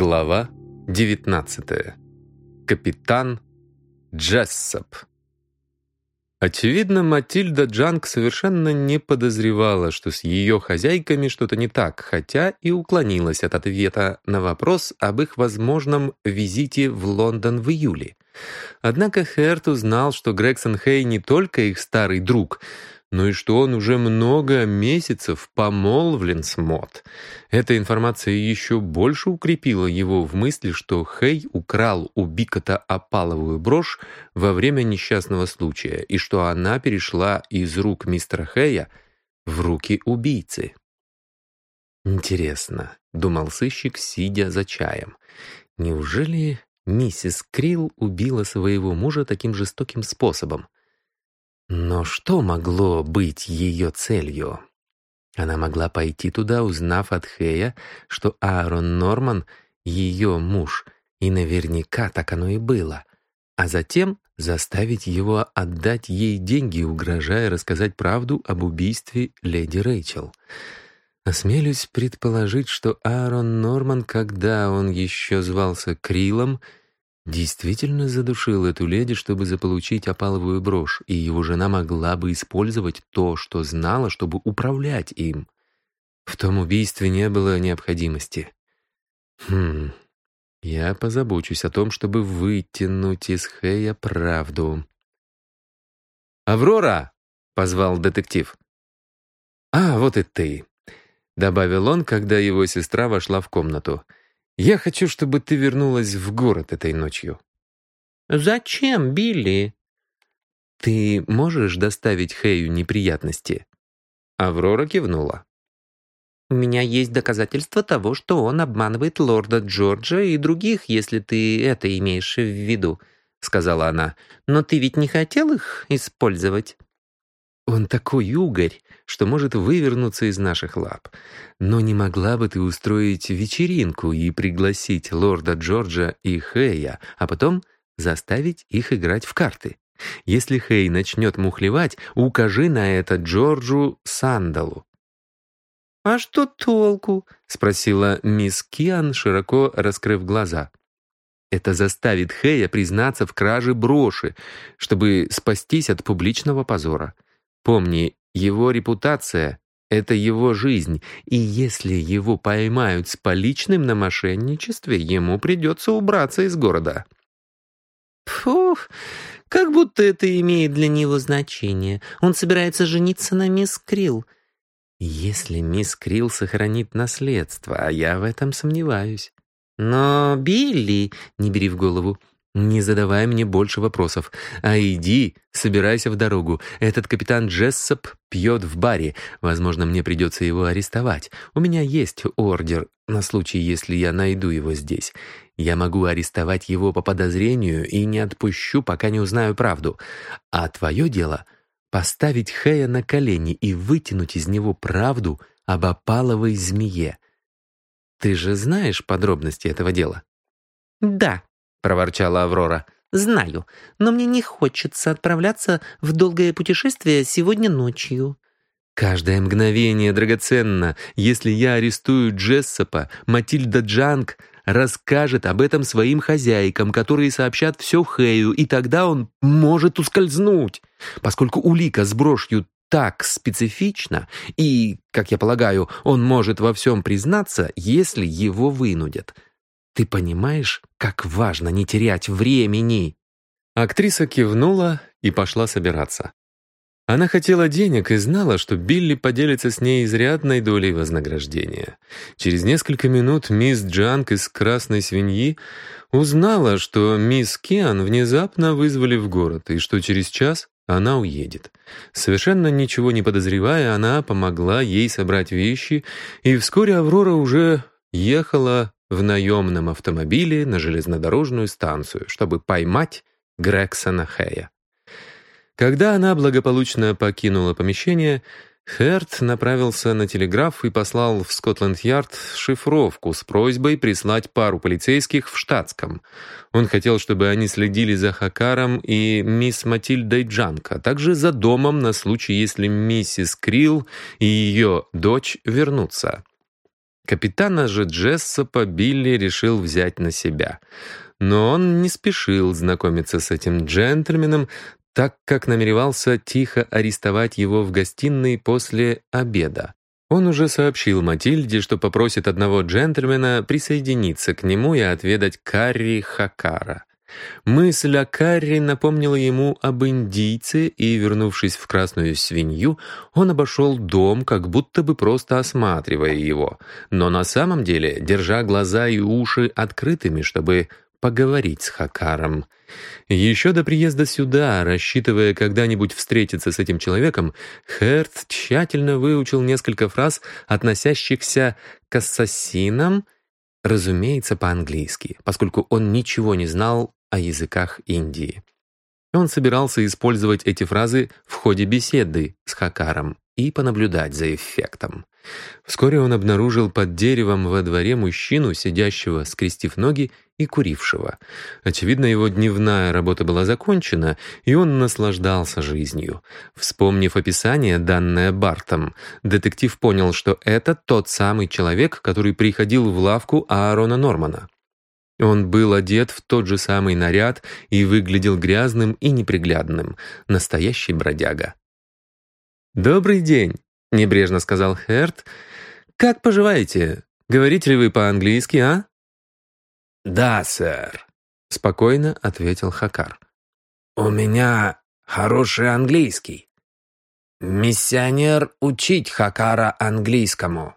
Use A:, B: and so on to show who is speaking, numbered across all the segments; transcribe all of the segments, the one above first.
A: Глава 19. Капитан Джессоп. Очевидно, Матильда Джанг совершенно не подозревала, что с ее хозяйками что-то не так, хотя и уклонилась от ответа на вопрос об их возможном визите в Лондон в июле. Однако Херт узнал, что Грегсон Хей не только их старый друг — но и что он уже много месяцев помолвлен с Мот. Эта информация еще больше укрепила его в мысли, что Хей украл у Бикота опаловую брошь во время несчастного случая, и что она перешла из рук мистера Хэя в руки убийцы. «Интересно», — думал сыщик, сидя за чаем, «неужели миссис Крилл убила своего мужа таким жестоким способом?» Но что могло быть ее целью? Она могла пойти туда, узнав от Хэя, что Аарон Норман — ее муж, и наверняка так оно и было, а затем заставить его отдать ей деньги, угрожая рассказать правду об убийстве леди Рэйчел. Осмелюсь предположить, что Аарон Норман, когда он еще звался Крилом, — действительно задушил эту леди, чтобы заполучить опаловую брошь, и его жена могла бы использовать то, что знала, чтобы управлять им. В том убийстве не было необходимости. Хм, я позабочусь о том, чтобы вытянуть из Хэя правду. «Аврора!» — позвал детектив. «А, вот и ты», — добавил он, когда его сестра вошла в комнату. Я хочу, чтобы ты вернулась в город этой ночью».
B: «Зачем, Билли?»
A: «Ты можешь доставить Хэю неприятности?» Аврора кивнула.
B: «У меня есть доказательства того, что он обманывает лорда Джорджа и других, если ты это имеешь в виду», — сказала она. «Но ты ведь не хотел их использовать?»
A: «Он такой угорь что может вывернуться из наших лап. Но не могла бы ты устроить вечеринку и пригласить лорда Джорджа и Хэя, а потом заставить их играть в карты? Если Хэй начнет мухлевать, укажи на это Джорджу Сандалу.
B: «А что толку?»
A: — спросила мисс Киан, широко раскрыв глаза. Это заставит Хэя признаться в краже броши, чтобы спастись от публичного позора. Помни, его репутация — это его жизнь, и если его поймают с поличным на мошенничестве, ему придется убраться из города.
B: Фух, как будто это имеет для него значение. Он собирается жениться на мисс Крилл.
A: Если мисс Крилл сохранит наследство, а я в этом сомневаюсь.
B: Но Билли, не бери в голову,
A: «Не задавай мне больше вопросов, а иди, собирайся в дорогу. Этот капитан Джессоп пьет в баре. Возможно, мне придется его арестовать. У меня есть ордер на случай, если я найду его здесь. Я могу арестовать его по подозрению и не отпущу, пока не узнаю правду. А твое дело — поставить Хэя на колени и вытянуть из него правду об опаловой змее. Ты же знаешь подробности этого дела?»
B: «Да», —
A: проворчала Аврора.
B: «Знаю, но мне не хочется отправляться в долгое путешествие сегодня ночью».
A: «Каждое мгновение драгоценно. Если я арестую Джессопа, Матильда Джанг расскажет об этом своим хозяйкам, которые сообщат все Хэю, и тогда он может ускользнуть. Поскольку улика с брошью так специфична, и, как я полагаю, он может во всем признаться, если его вынудят». Ты понимаешь, как важно не терять времени?» Актриса кивнула и пошла собираться. Она хотела денег и знала, что Билли поделится с ней изрядной долей вознаграждения. Через несколько минут мисс Джанк из «Красной свиньи» узнала, что мисс Киан внезапно вызвали в город и что через час она уедет. Совершенно ничего не подозревая, она помогла ей собрать вещи, и вскоре Аврора уже ехала в наемном автомобиле на железнодорожную станцию, чтобы поймать Грексона Хэя. Когда она благополучно покинула помещение, Херт направился на телеграф и послал в Скотланд-Ярд шифровку с просьбой прислать пару полицейских в штатском. Он хотел, чтобы они следили за Хакаром и мисс Матильдой Джанк, а также за домом на случай, если миссис Крилл и ее дочь вернутся. Капитана же Джессопа Билли решил взять на себя. Но он не спешил знакомиться с этим джентльменом, так как намеревался тихо арестовать его в гостиной после обеда. Он уже сообщил Матильде, что попросит одного джентльмена присоединиться к нему и отведать карри Хакара. Мысль о Карри напомнила ему об индийце, и, вернувшись в красную свинью, он обошел дом, как будто бы просто осматривая его, но на самом деле держа глаза и уши открытыми, чтобы поговорить с Хакаром. Еще до приезда сюда, рассчитывая когда-нибудь встретиться с этим человеком, Херт тщательно выучил несколько фраз, относящихся к ассасинам, разумеется, по-английски, поскольку он ничего не знал о языках Индии. Он собирался использовать эти фразы в ходе беседы с Хакаром и понаблюдать за эффектом. Вскоре он обнаружил под деревом во дворе мужчину, сидящего, скрестив ноги, и курившего. Очевидно, его дневная работа была закончена, и он наслаждался жизнью. Вспомнив описание, данное Бартом, детектив понял, что это тот самый человек, который приходил в лавку Аарона Нормана. Он был одет в тот же самый наряд и выглядел грязным и неприглядным. Настоящий бродяга. «Добрый день», — небрежно сказал Херт. «Как поживаете? Говорите ли вы по-английски, а?»
C: «Да, сэр», —
A: спокойно ответил Хакар.
C: «У меня хороший английский. Миссионер учить Хакара английскому».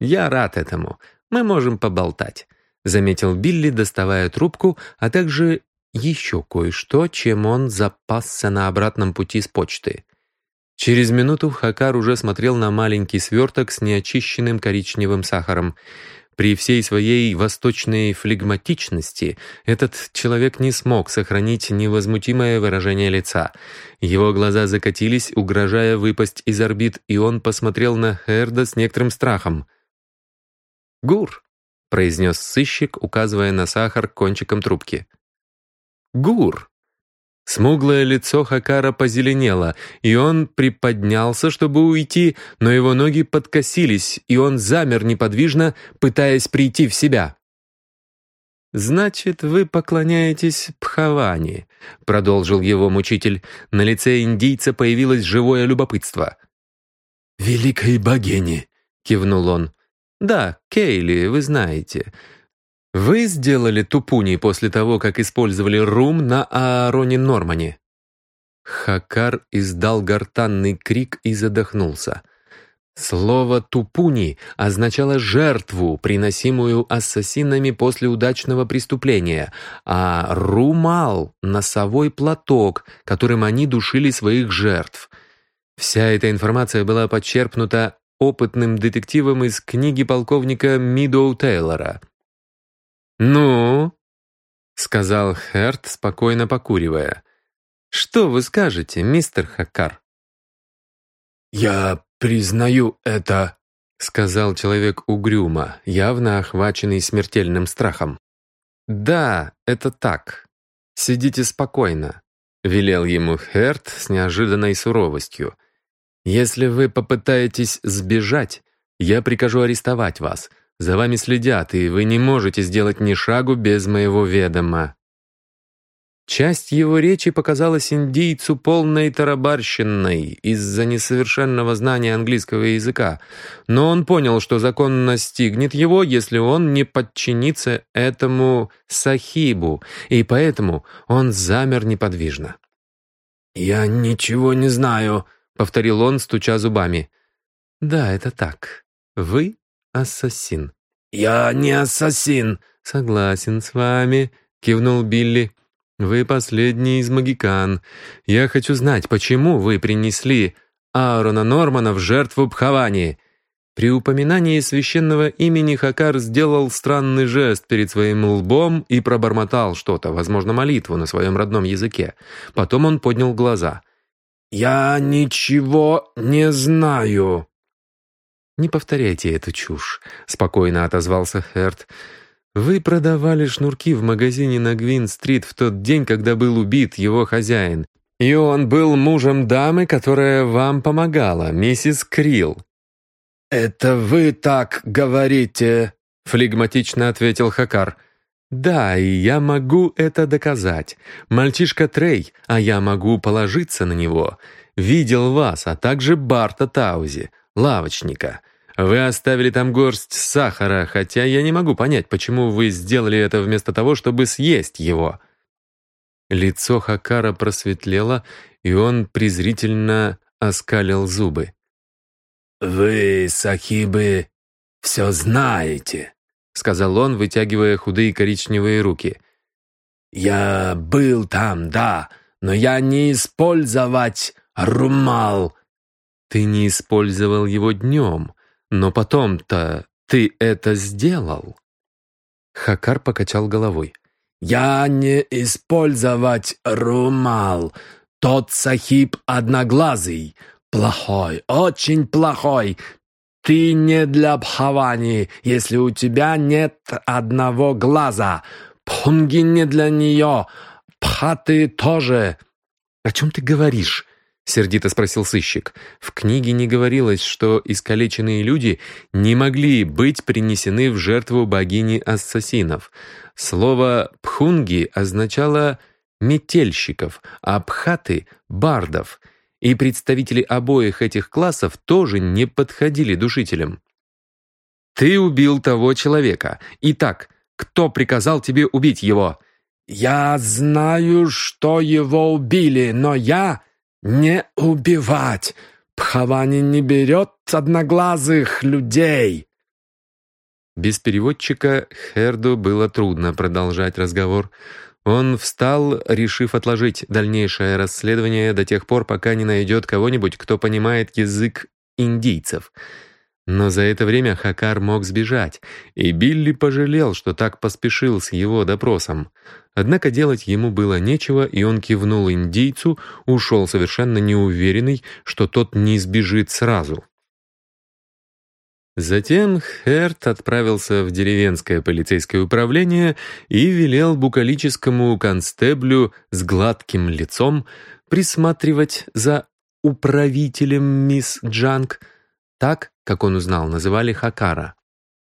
A: «Я рад этому. Мы можем поболтать заметил Билли, доставая трубку, а также еще кое-что, чем он запасся на обратном пути с почты. Через минуту Хакар уже смотрел на маленький сверток с неочищенным коричневым сахаром. При всей своей восточной флегматичности этот человек не смог сохранить невозмутимое выражение лица. Его глаза закатились, угрожая выпасть из орбит, и он посмотрел на Херда с некоторым страхом. «Гур!» — произнес сыщик, указывая на сахар кончиком трубки. «Гур!» Смуглое лицо Хакара позеленело, и он приподнялся, чтобы уйти, но его ноги подкосились, и он замер неподвижно, пытаясь прийти в себя. «Значит, вы поклоняетесь Пхавани», — продолжил его мучитель. На лице индийца появилось живое любопытство.
C: «Великой богине», — кивнул он.
A: «Да, Кейли, вы знаете. Вы сделали тупуни после того, как использовали рум на Аароне Нормане?» Хакар издал гортанный крик и задохнулся. Слово «тупуни» означало жертву, приносимую ассасинами после удачного преступления, а «румал» — носовой платок, которым они душили своих жертв. Вся эта информация была подчерпнута опытным детективом из книги полковника Мидоу Тейлора. «Ну?» — сказал Херт, спокойно покуривая. «Что вы скажете, мистер Хакар?»
C: «Я признаю это», — сказал человек угрюмо, явно охваченный смертельным страхом.
A: «Да, это так. Сидите спокойно», — велел ему Херт с неожиданной суровостью. Если вы попытаетесь сбежать, я прикажу арестовать вас. За вами следят, и вы не можете сделать ни шагу без моего ведома». Часть его речи показалась индийцу полной тарабарщиной из-за несовершенного знания английского языка, но он понял, что закон настигнет его, если он не подчинится этому сахибу, и поэтому он замер неподвижно.
C: «Я ничего не знаю»,
A: повторил он, стуча зубами. «Да, это так. Вы ассасин».
C: «Я не ассасин».
A: «Согласен с вами», — кивнул Билли. «Вы последний из магикан. Я хочу знать, почему вы принесли Аарона Нормана в жертву Бхавани?» При упоминании священного имени Хакар сделал странный жест перед своим лбом и пробормотал что-то, возможно, молитву на своем родном языке. Потом он поднял глаза.
C: «Я ничего не знаю».
A: «Не повторяйте эту чушь», — спокойно отозвался Херт. «Вы продавали шнурки в магазине на Гвин-стрит в тот день, когда был убит его хозяин. И он был мужем дамы, которая вам помогала, миссис Крилл.
C: это вы так говорите», — флегматично ответил Хакар.
A: «Да, и я могу это доказать. Мальчишка Трей, а я могу положиться на него, видел вас, а также Барта Таузи, лавочника. Вы оставили там горсть сахара, хотя я не могу понять, почему вы сделали это вместо того, чтобы съесть его». Лицо Хакара просветлело, и он презрительно оскалил зубы.
C: «Вы, сахибы, все знаете», —
A: сказал он, вытягивая худые коричневые руки.
C: «Я был там, да, но я не использовать румал».
A: «Ты не использовал его днем, но потом-то ты это сделал». Хакар покачал головой.
C: «Я не использовать румал. Тот сахиб одноглазый. Плохой, очень плохой. Ты не для Бхавани, если у тебя нет одного глаза. Пхунги не для нее. Пхаты тоже».
A: «О чем ты говоришь?» — сердито спросил сыщик. В книге не говорилось, что искалеченные люди не могли быть принесены в жертву богини ассасинов. Слово «пхунги» означало «метельщиков», а «пхаты» — «бардов», и представители обоих этих классов тоже не подходили душителям. «Ты убил того человека. Итак, кто приказал тебе убить его?»
C: «Я знаю, что его убили, но я не убивать. Пхавани не берет одноглазых людей».
A: Без переводчика Херду было трудно продолжать разговор. Он встал, решив отложить дальнейшее расследование до тех пор, пока не найдет кого-нибудь, кто понимает язык индийцев. Но за это время Хакар мог сбежать, и Билли пожалел, что так поспешил с его допросом. Однако делать ему было нечего, и он кивнул индийцу, ушел совершенно неуверенный, что тот не сбежит сразу. Затем Херт отправился в деревенское полицейское управление и велел букалическому констеблю с гладким лицом присматривать за управителем мисс Джанг, так, как он узнал, называли Хакара.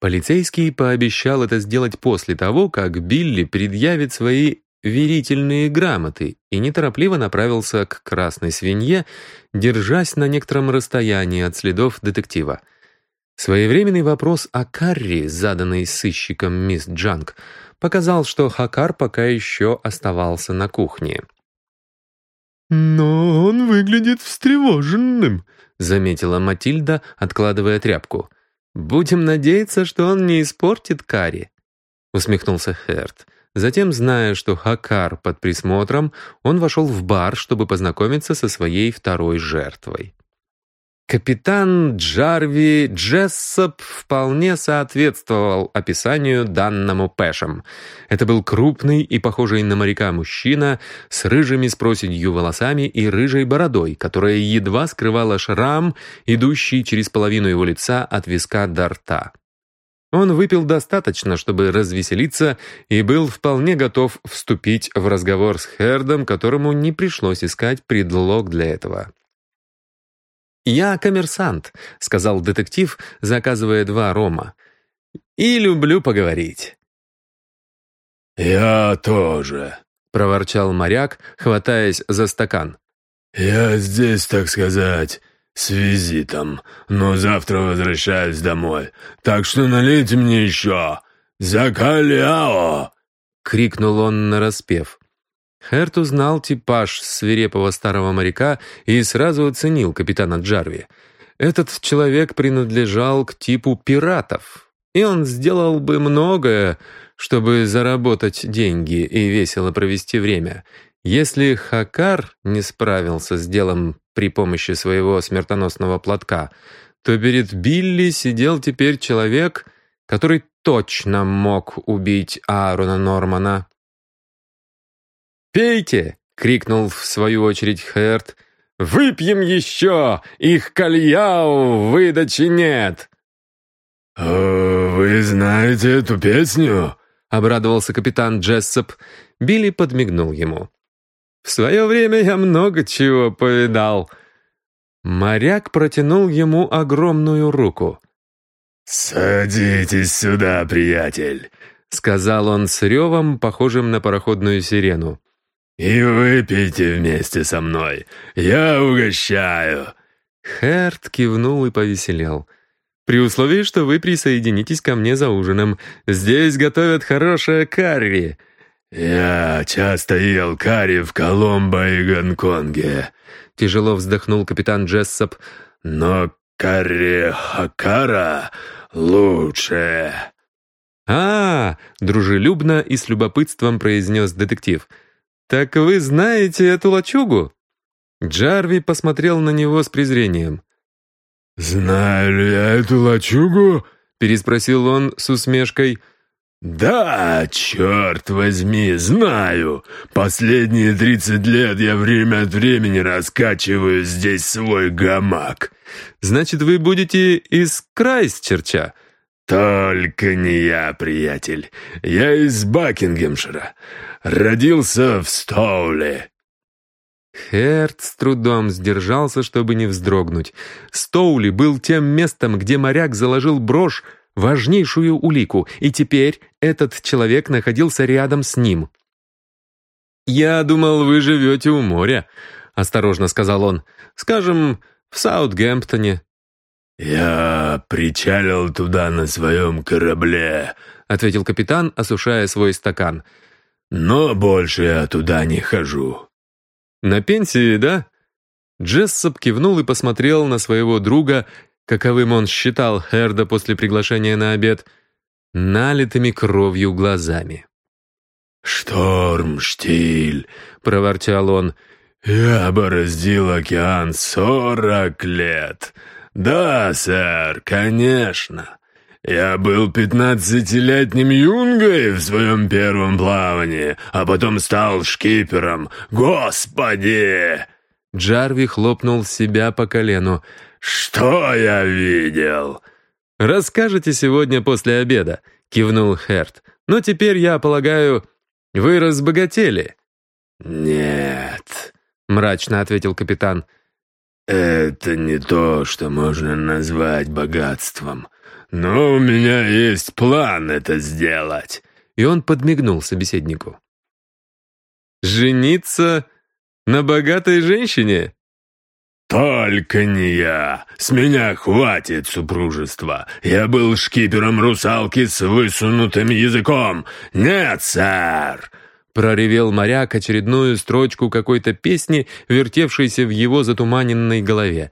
A: Полицейский пообещал это сделать после того, как Билли предъявит свои верительные грамоты и неторопливо направился к красной свинье, держась на некотором расстоянии от следов детектива. Своевременный вопрос о Карри, заданный сыщиком мисс Джанг, показал, что Хакар пока еще оставался на кухне.
C: «Но он выглядит встревоженным», —
A: заметила Матильда, откладывая тряпку. «Будем надеяться, что он не испортит Карри», — усмехнулся Херт. Затем, зная, что Хакар под присмотром, он вошел в бар, чтобы познакомиться со своей второй жертвой. Капитан Джарви Джессоп вполне соответствовал описанию данному Пэшем. Это был крупный и похожий на моряка мужчина с рыжими с проседью волосами и рыжей бородой, которая едва скрывала шрам, идущий через половину его лица от виска до рта. Он выпил достаточно, чтобы развеселиться, и был вполне готов вступить в разговор с Хердом, которому не пришлось искать предлог для этого. «Я коммерсант», — сказал детектив, заказывая два рома. «И люблю поговорить».
C: «Я тоже», —
A: проворчал моряк, хватаясь за стакан.
C: «Я здесь, так сказать, с визитом, но завтра возвращаюсь домой, так что налейте мне еще. Закаляо!»
A: — крикнул он нараспев. Херт узнал типаж свирепого старого моряка и сразу оценил капитана Джарви. Этот человек принадлежал к типу пиратов, и он сделал бы многое, чтобы заработать деньги и весело провести время. Если Хакар не справился с делом при помощи своего смертоносного платка, то перед Билли сидел теперь человек, который точно мог убить Аарона Нормана.
C: «Пейте!» — крикнул в свою очередь Херт. «Выпьем еще! Их кальяу в выдаче нет!» «Вы знаете эту песню?» — обрадовался капитан Джессоп.
A: Билли подмигнул ему. «В свое время я много чего повидал». Моряк протянул ему огромную руку —
C: «Садитесь сюда, приятель», —
A: сказал он с ревом, похожим на пароходную сирену.
C: «И выпейте вместе со мной. Я угощаю».
A: Херт кивнул и повеселел. «При условии, что вы присоединитесь ко мне за ужином. Здесь готовят хорошее карри».
C: «Я часто ел карри в Коломбо и Гонконге», — тяжело вздохнул капитан Джессоп. «Но карри Хакара лучше».
A: «А, -а — дружелюбно и с любопытством произнес детектив. «Так вы знаете эту лачугу?» Джарви посмотрел на него с презрением.
C: «Знаю ли я эту лачугу?»
A: — переспросил он с усмешкой.
C: «Да, черт возьми, знаю. Последние тридцать лет я время от времени раскачиваю здесь свой гамак».
A: «Значит, вы будете из Крайстчерча?»
C: «Только не я, приятель. Я из Бакингемшира. Родился в Стоуле».
A: Херт с трудом сдержался, чтобы не вздрогнуть. Стоули был тем местом, где моряк заложил брошь, важнейшую улику, и теперь этот человек находился рядом с ним. «Я думал, вы живете у моря», — осторожно сказал он. «Скажем, в Саутгемптоне».
C: «Я причалил туда на своем корабле», — ответил капитан, осушая свой стакан. «Но больше я туда не хожу».
A: «На пенсии, да?» Джессоп кивнул и посмотрел на своего друга, каковым он считал Херда после приглашения на обед, налитыми кровью глазами.
C: «Шторм, штиль!» — проворчал он. «Я бороздил океан сорок лет. Да, сэр, конечно. Я был пятнадцатилетним юнгой в своем первом плавании, а потом стал шкипером. Господи!»
A: Джарви хлопнул себя по колену.
C: «Что я видел?»
A: «Расскажете сегодня после обеда», — кивнул Херт. «Но теперь, я полагаю, вы разбогатели».
C: «Нет», —
A: мрачно ответил капитан.
C: «Это не то, что можно назвать богатством. Но у меня есть план это сделать».
A: И он подмигнул собеседнику. «Жениться на богатой женщине?»
C: «Только не я! С меня хватит супружества! Я был шкипером русалки с высунутым языком! Нет, сэр!»
A: Проревел моряк очередную строчку какой-то песни, вертевшейся в его затуманенной голове.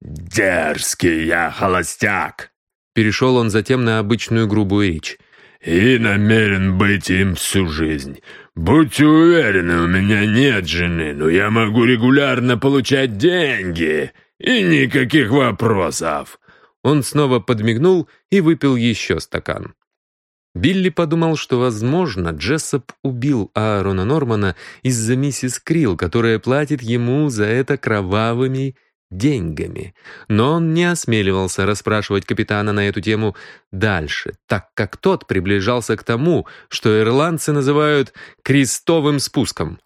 C: «Дерзкий я холостяк!»
A: Перешел он затем на обычную грубую речь.
C: «И намерен быть им всю жизнь. «Будьте уверены, у меня нет жены, но я могу регулярно получать деньги, и никаких вопросов».
A: Он снова подмигнул и выпил еще стакан. Билли подумал, что, возможно, Джессоп убил Аарона Нормана из-за миссис Крилл, которая платит ему за это кровавыми деньгами. Но он не осмеливался расспрашивать капитана на эту тему дальше, так как тот приближался к тому, что ирландцы называют «крестовым спуском».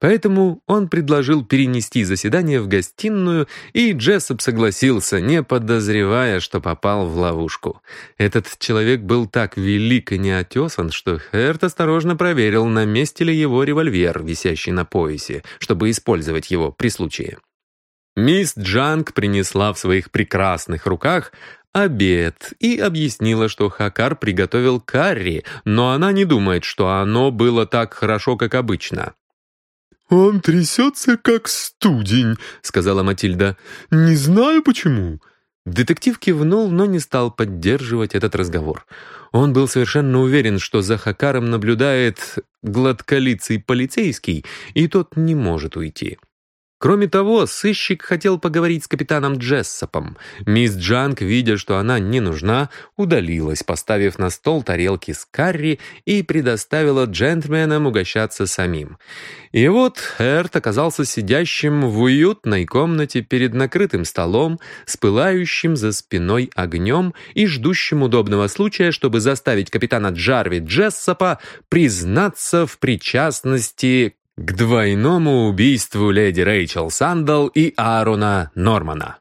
A: Поэтому он предложил перенести заседание в гостиную, и Джессоп согласился, не подозревая, что попал в ловушку. Этот человек был так велик и неотесан, что Херт осторожно проверил, на месте ли его револьвер, висящий на поясе, чтобы использовать его при случае. Мисс Джанг принесла в своих прекрасных руках обед и объяснила, что Хакар приготовил карри, но она не думает, что оно было так хорошо, как обычно.
C: «Он трясется, как студень», — сказала Матильда. «Не знаю, почему».
A: Детектив кивнул, но не стал поддерживать этот разговор. Он был совершенно уверен, что за Хакаром наблюдает гладколицый полицейский, и тот не может уйти. Кроме того, сыщик хотел поговорить с капитаном Джессопом. Мисс Джанг, видя, что она не нужна, удалилась, поставив на стол тарелки с карри и предоставила джентльменам угощаться самим. И вот Эрт оказался сидящим в уютной комнате перед накрытым столом, с пылающим за спиной огнем и ждущим удобного случая, чтобы заставить капитана Джарви Джессопа признаться в причастности к двойному убийству леди Рэйчел Сандал и Аарона Нормана.